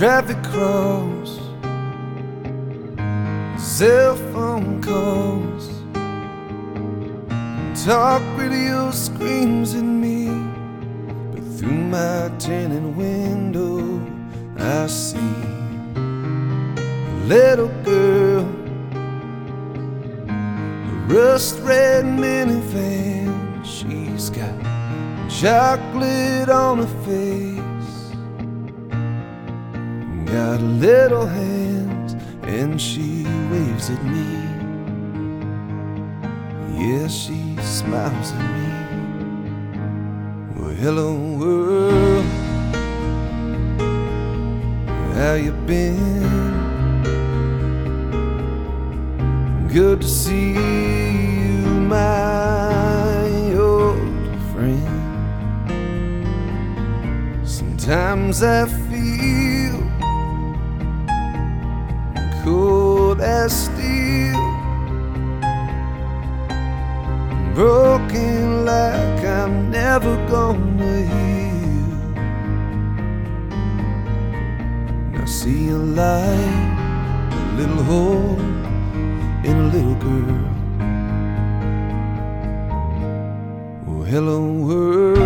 traffic cross, cell phone calls, talk radio screams at me. But through my tinted window, I see a little girl, a rust red minivan. She's got chocolate on her face. Got little hands and she waves at me. Yeah, she smiles at me. Well, hello world, how you been? Good to see you, my old friend. Sometimes I feel steel, broken like I'm never gonna heal. Now see a light, a little hole in a little girl. Oh, hello world.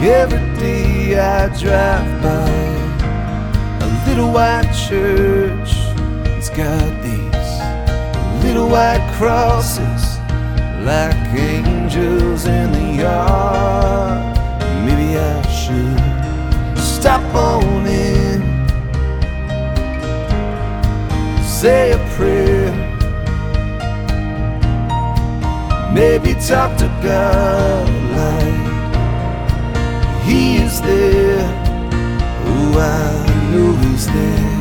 Every day I drive by a little white church. It's got these little white crosses like angels in the yard. Maybe I should stop on in, say a prayer, maybe talk to God like He's there.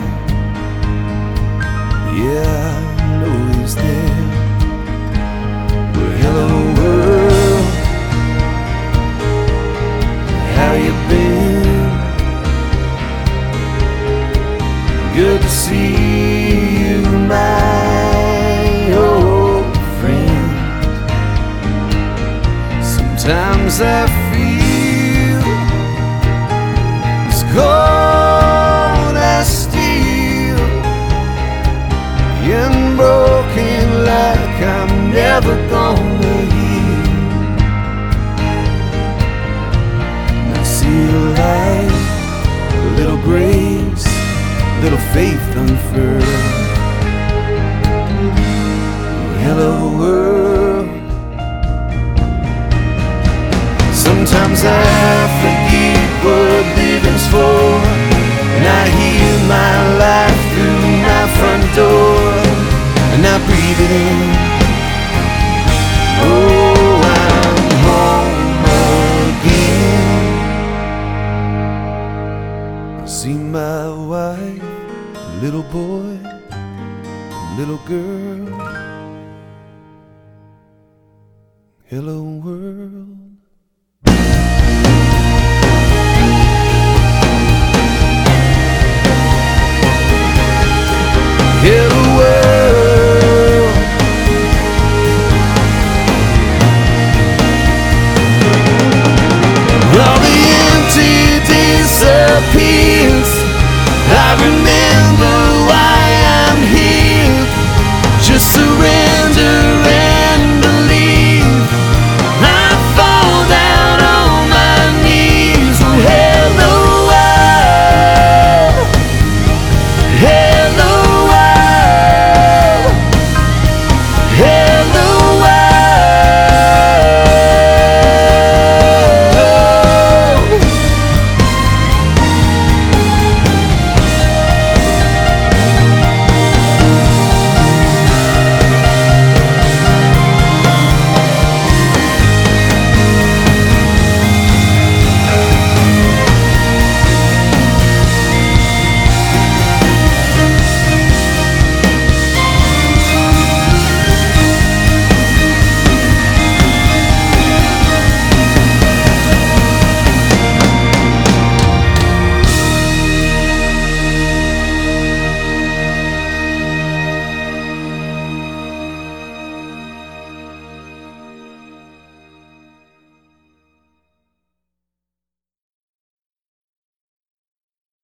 Yeah, I know He's there. Well, hello world, how you been? Good to see you, my old friend. Sometimes I never gonna heal. Now see a light, a little grace, a little faith unfurled. Little girl. Hello world.